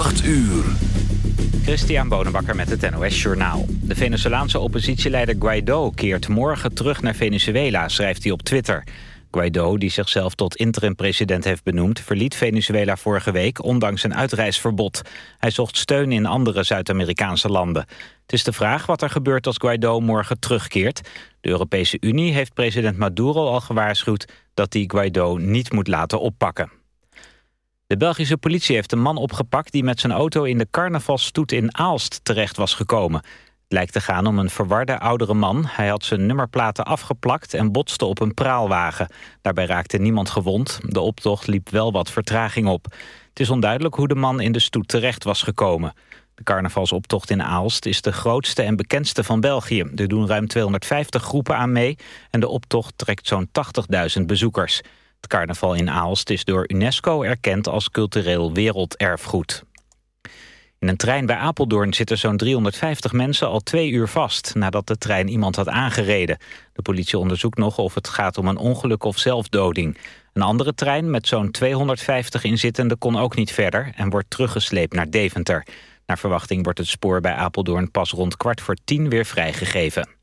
8 uur. Christian Bonenbakker met het NOS Journaal. De Venezolaanse oppositieleider Guaido keert morgen terug naar Venezuela, schrijft hij op Twitter. Guaido, die zichzelf tot interim-president heeft benoemd... verliet Venezuela vorige week, ondanks een uitreisverbod. Hij zocht steun in andere Zuid-Amerikaanse landen. Het is de vraag wat er gebeurt als Guaido morgen terugkeert. De Europese Unie heeft president Maduro al gewaarschuwd... dat hij Guaido niet moet laten oppakken. De Belgische politie heeft een man opgepakt... die met zijn auto in de carnavalstoet in Aalst terecht was gekomen. Het lijkt te gaan om een verwarde oudere man. Hij had zijn nummerplaten afgeplakt en botste op een praalwagen. Daarbij raakte niemand gewond. De optocht liep wel wat vertraging op. Het is onduidelijk hoe de man in de stoet terecht was gekomen. De carnavalsoptocht in Aalst is de grootste en bekendste van België. Er doen ruim 250 groepen aan mee en de optocht trekt zo'n 80.000 bezoekers. Het carnaval in Aalst is door UNESCO erkend als cultureel werelderfgoed. In een trein bij Apeldoorn zitten zo'n 350 mensen al twee uur vast... nadat de trein iemand had aangereden. De politie onderzoekt nog of het gaat om een ongeluk of zelfdoding. Een andere trein met zo'n 250 inzittenden kon ook niet verder... en wordt teruggesleept naar Deventer. Naar verwachting wordt het spoor bij Apeldoorn pas rond kwart voor tien weer vrijgegeven.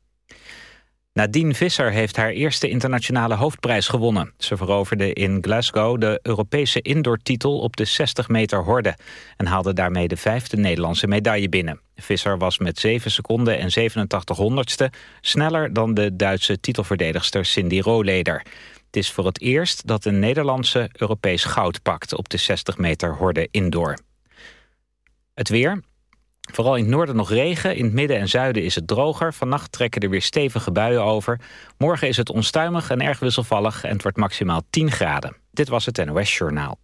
Nadine Visser heeft haar eerste internationale hoofdprijs gewonnen. Ze veroverde in Glasgow de Europese indoortitel op de 60 meter horde... en haalde daarmee de vijfde Nederlandse medaille binnen. Visser was met 7 seconden en 87 honderdste... sneller dan de Duitse titelverdedigster Cindy Rohleder. Het is voor het eerst dat een Nederlandse Europees goud pakt... op de 60 meter horde indoor. Het weer. Vooral in het noorden nog regen, in het midden en zuiden is het droger. Vannacht trekken er weer stevige buien over. Morgen is het onstuimig en erg wisselvallig en het wordt maximaal 10 graden. Dit was het NOS Journaal.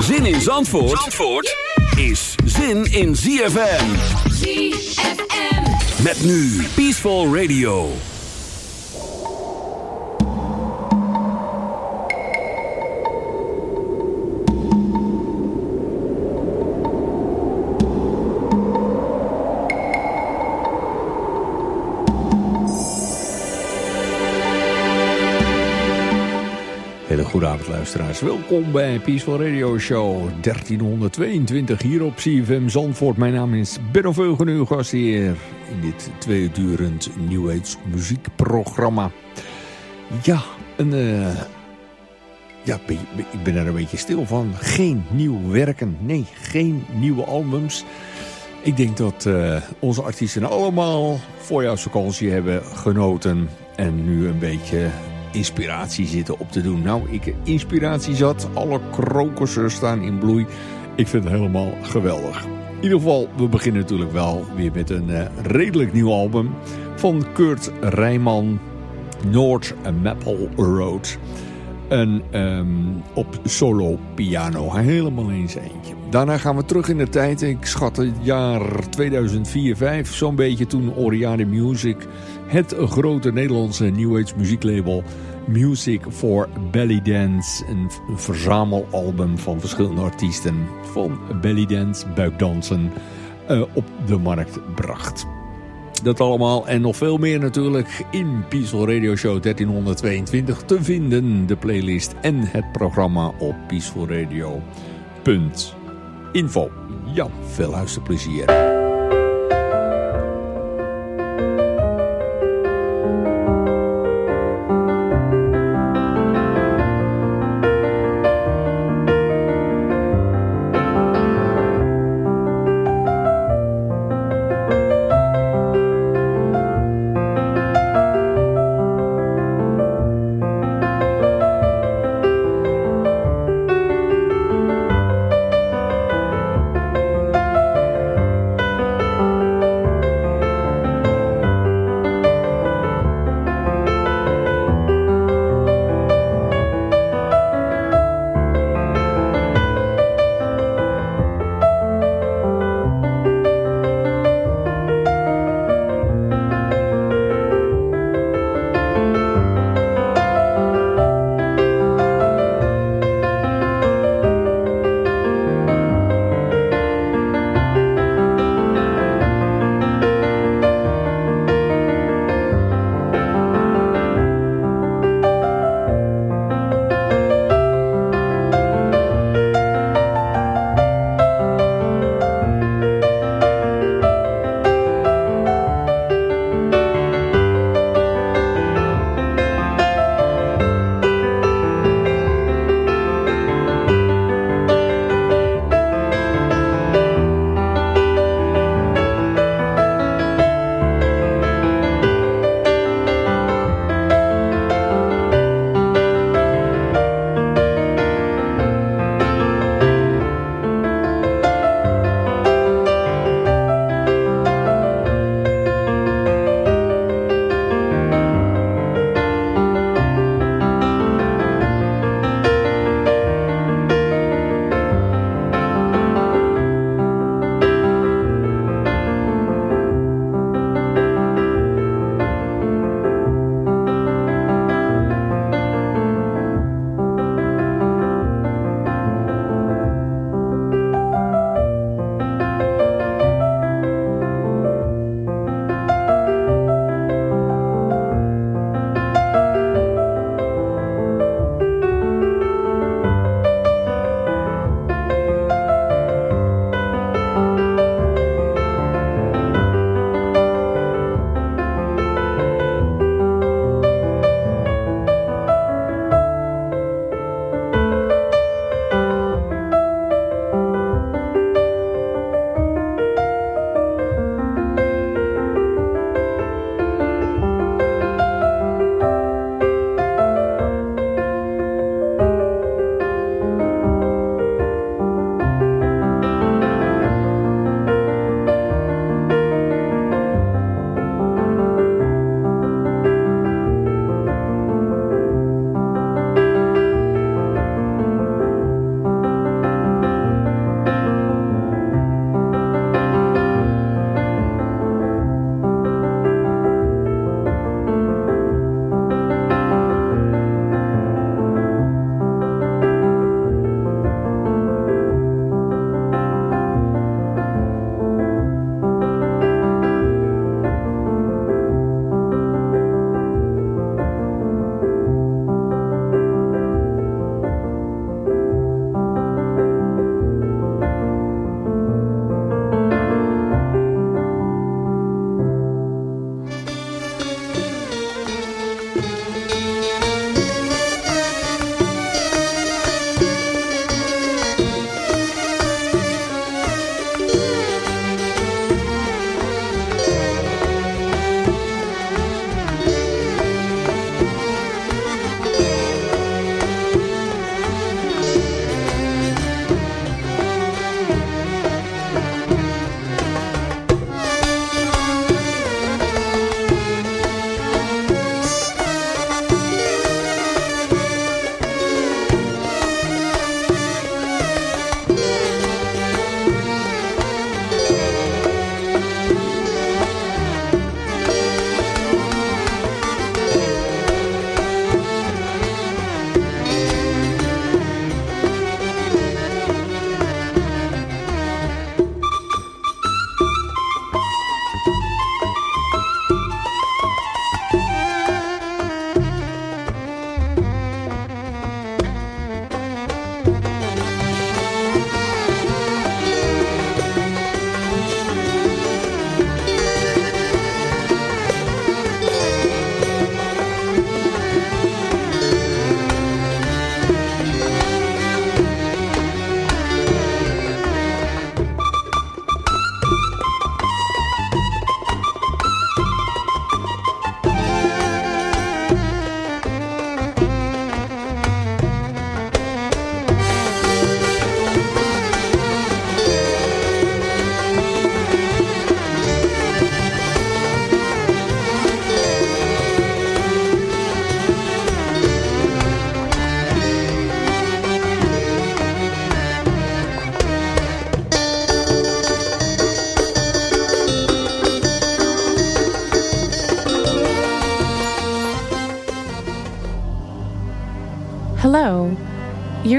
Zin in Zandvoort, Zandvoort is zin in ZFM. ZFM. Met nu Peaceful Radio. Hele goede avond luisteraars. Welkom bij Peaceful Radio Show 1322 hier op CFM Zandvoort. Mijn naam is Benno Veugen, uw gastheer in dit tweedurend New Age muziekprogramma. Ja, een, uh, ja, ik ben er een beetje stil van. Geen nieuw werken, nee, geen nieuwe albums. Ik denk dat uh, onze artiesten allemaal voorjaarsvakantie hebben genoten en nu een beetje inspiratie zitten op te doen. Nou, ik inspiratie zat. Alle krokussen staan in bloei. Ik vind het helemaal geweldig. In ieder geval, we beginnen natuurlijk wel weer met een uh, redelijk nieuw album van Kurt Rijman, North Maple Road. En um, op solo piano, helemaal in zijn eentje. Daarna gaan we terug in de tijd. Ik schat het jaar 2004-5, zo'n beetje toen Oriane Music, het grote Nederlandse New Age muzieklabel, Music for Belly Dance, een verzamelalbum van verschillende artiesten van belly dance, buikdansen, uh, op de markt bracht. Dat allemaal en nog veel meer natuurlijk in Peaceful Radio Show 1322 te vinden. De playlist en het programma op peacefulradio.info. Ja, veel luisterplezier.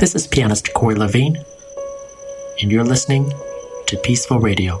This is pianist Corey Levine, and you're listening to Peaceful Radio.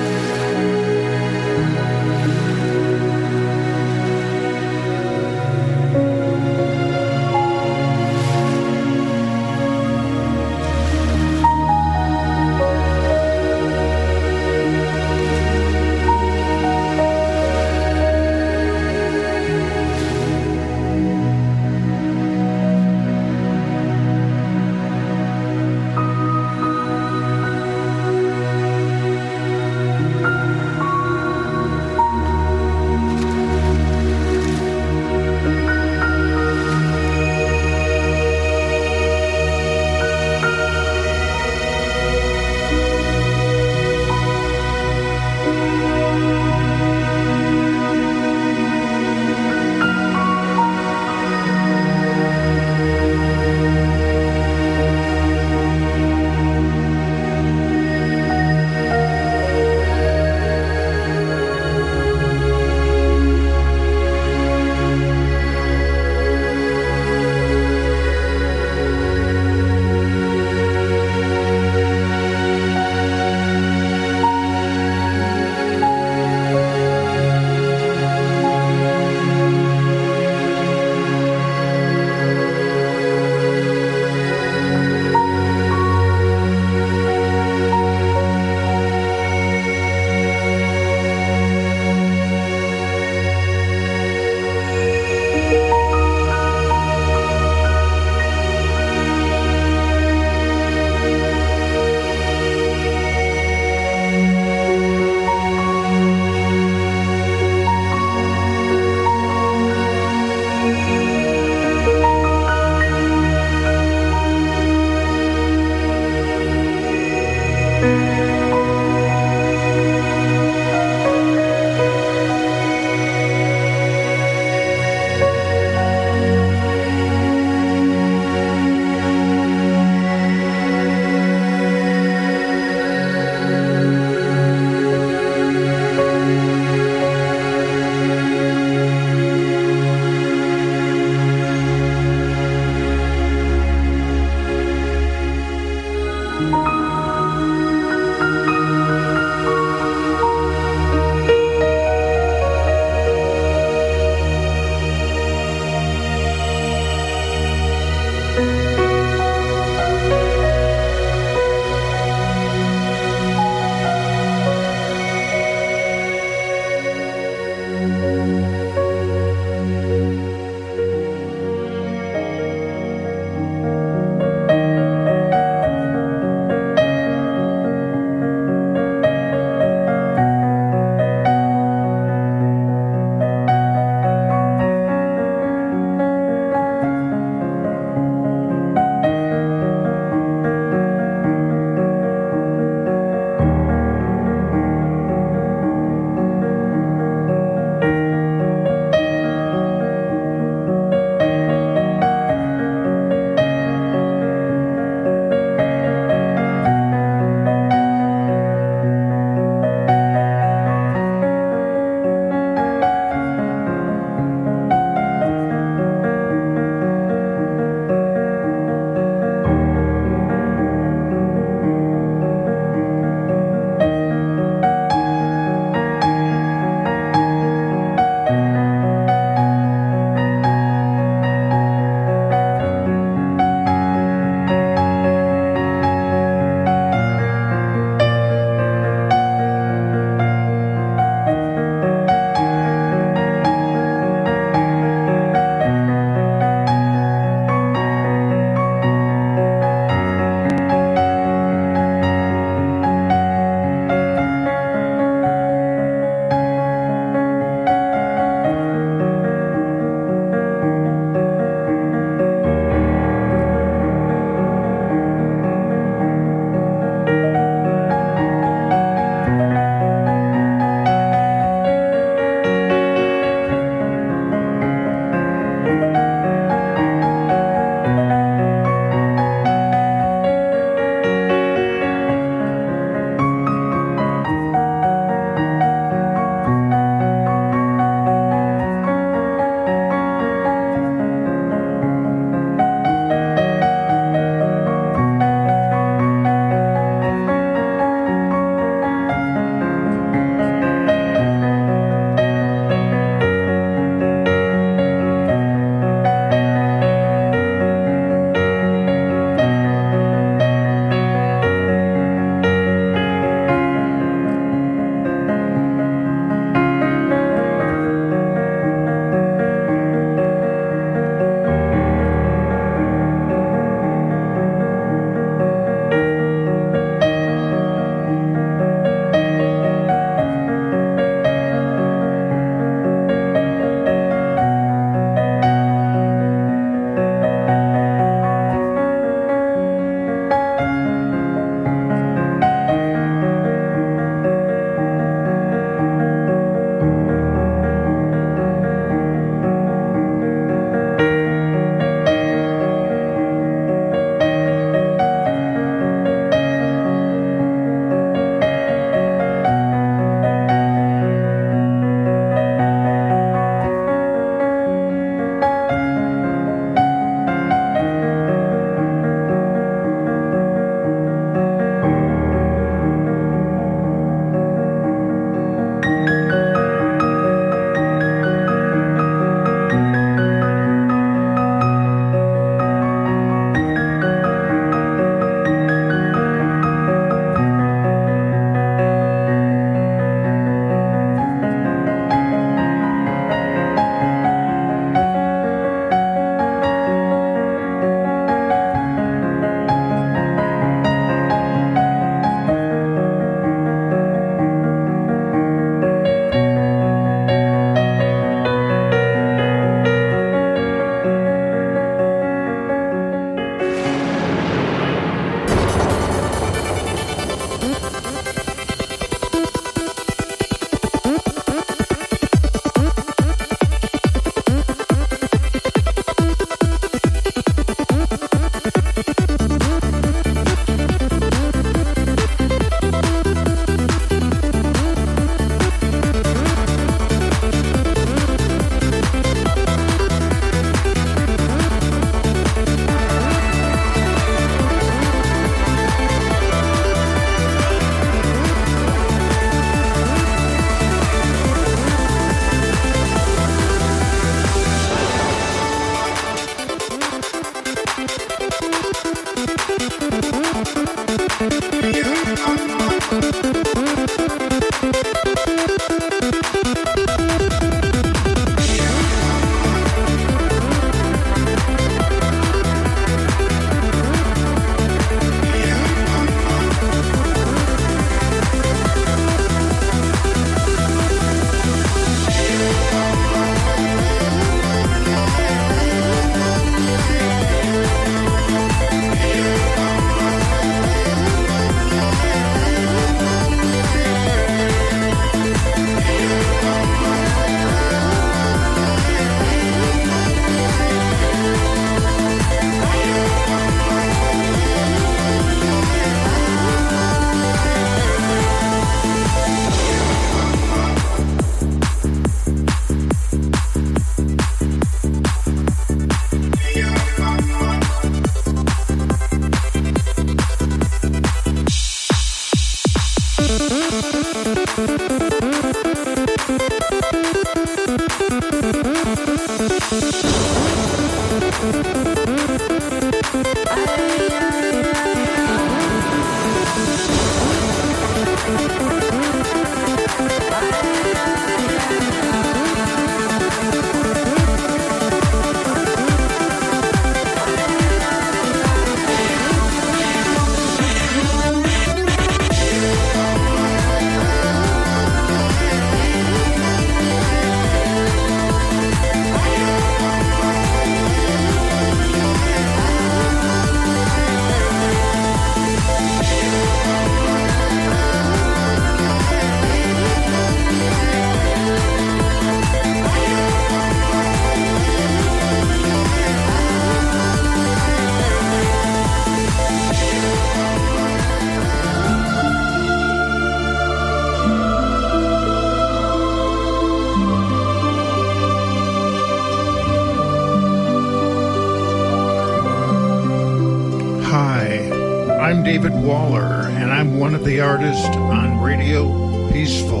I'm David Waller, and I'm one of the artists on Radio Peaceful.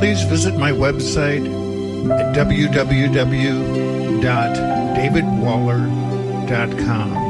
Please visit my website at www.davidwaller.com.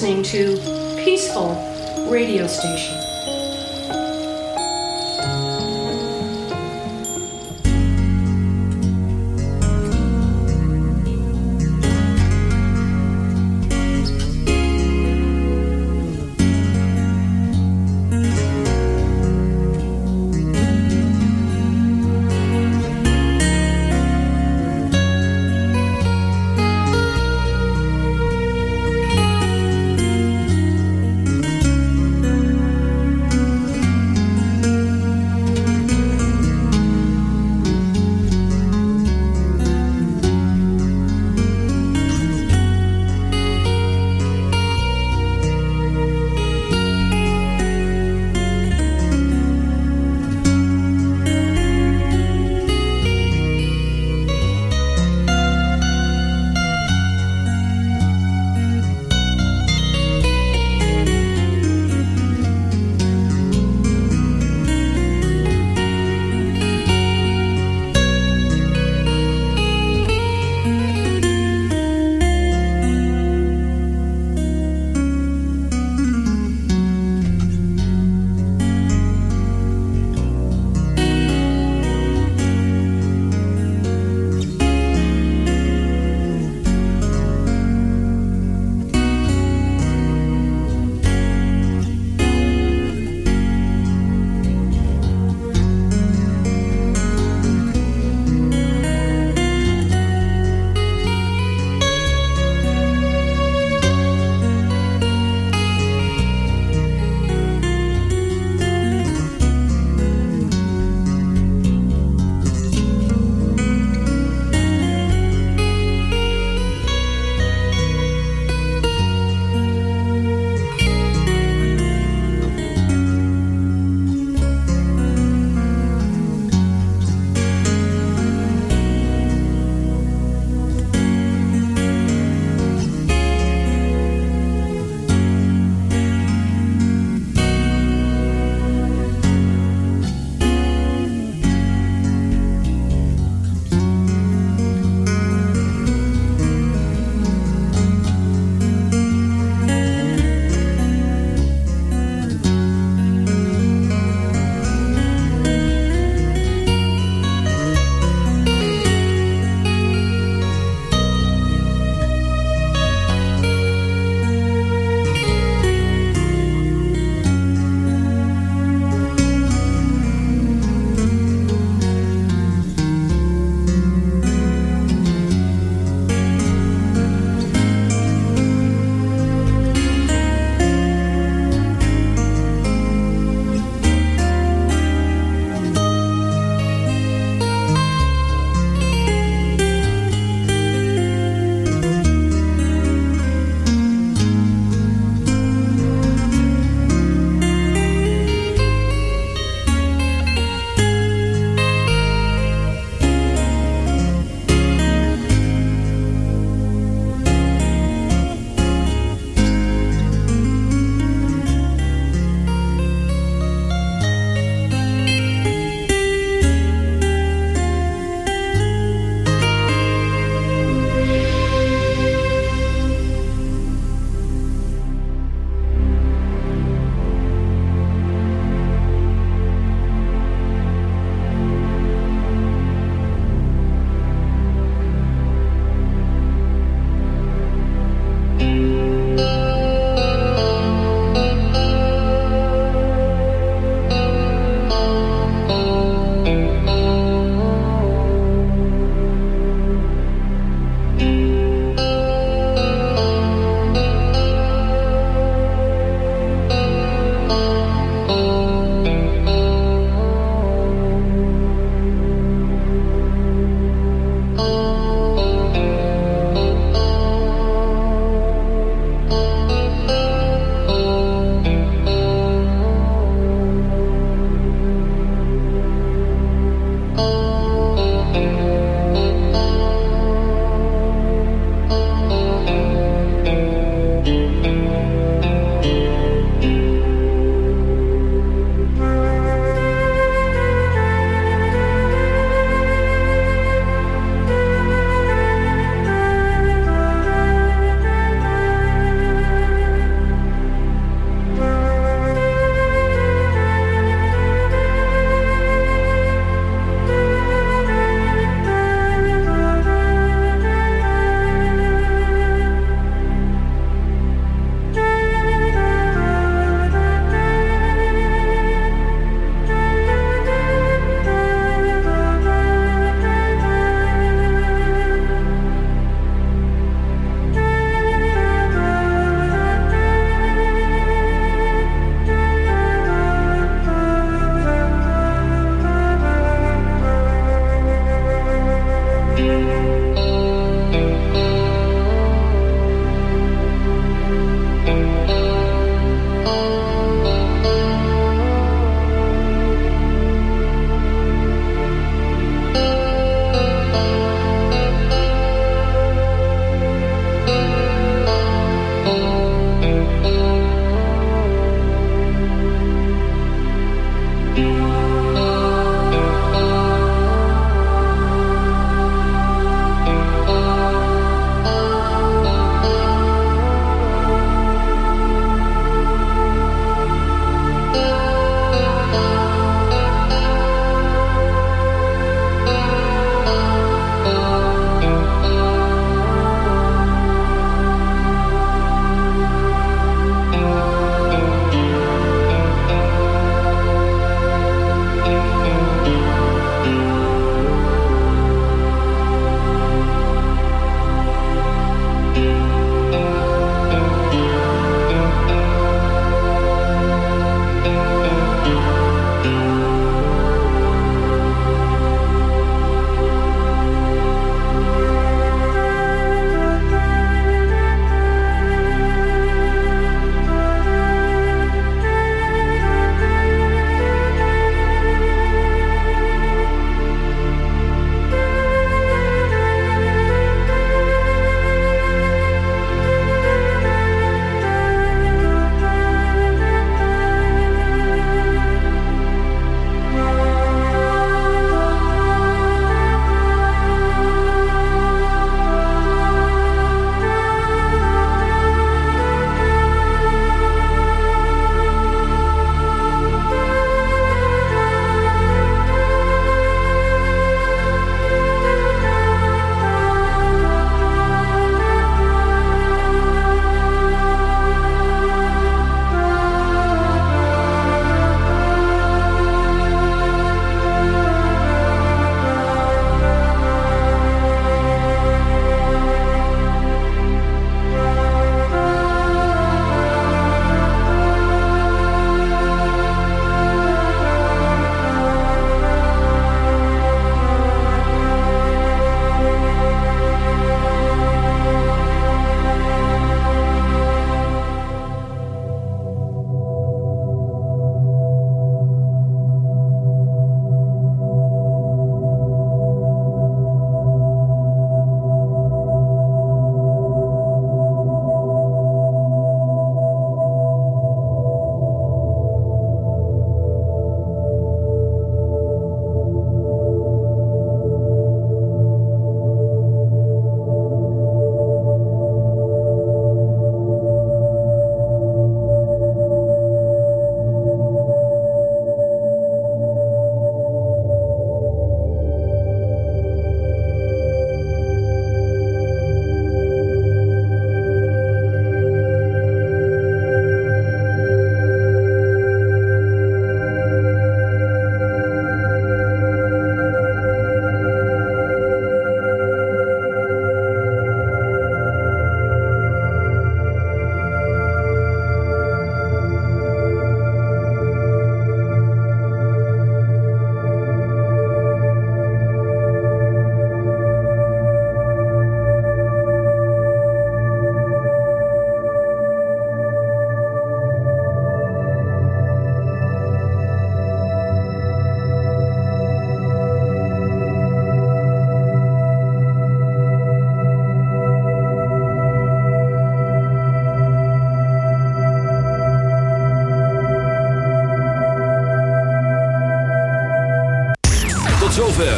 listening to Peaceful Radio Station.